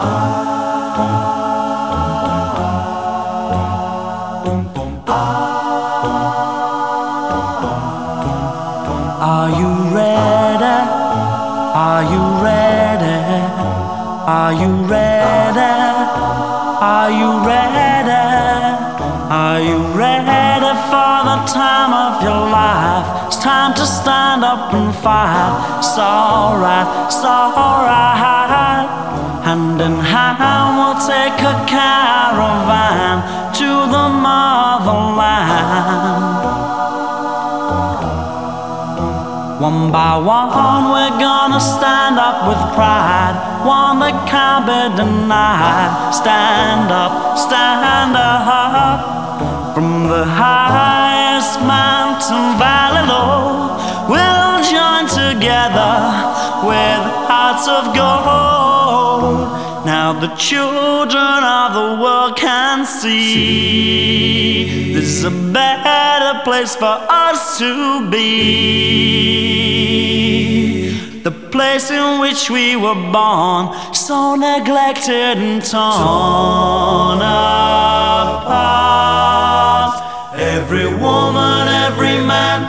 Are you ready? Are you ready? Are you ready? Are you ready? Are you ready for the time of your life? It's time to stand up and fight. It's alright, it's alright. Take a caravan to the motherland. One by one, we're gonna stand up with pride. One that can't be denied. Stand up, stand up. From the highest mountain valley low, we'll join together with hearts of gold. Now the children of the world can see this is a better place for us to be. The place in which we were born, so neglected and torn apart. Every woman, every man,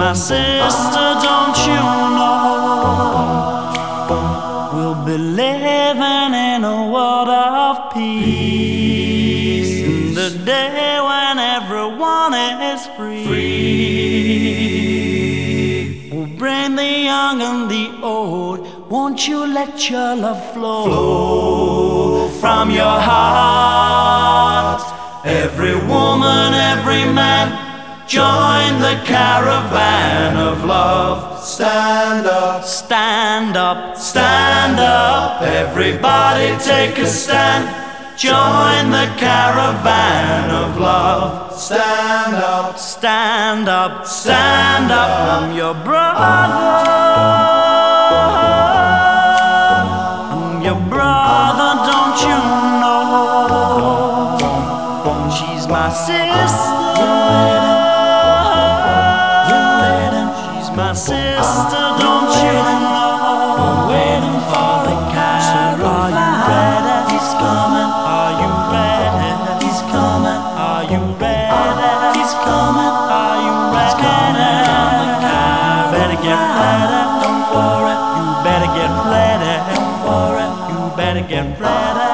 My sister, don't you know? We'll be living in a world of peace. In the day when everyone is free. We'll bring the young and the old. Won't you let your love flow, from your heart? Every woman, every man, join the caravan of love. stand up, Stand up, stand up, everybody take a stand. Join the caravan of love. stand up, Stand up, stand up, I'm your brother. I'm your brother, don't you know? She's my sister. My sister, don't you know? Waiting for the caravan. Are you ready? He's coming. Are you ready? He's coming. Are you ready? He's coming. Are you ready? He's coming. You Better get ready. Don't worry. You better get ready. Don't worry. You better get ready.